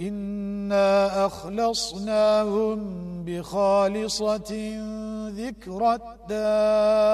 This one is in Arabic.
إنا أخلصناهم بخالصة ذكر الدار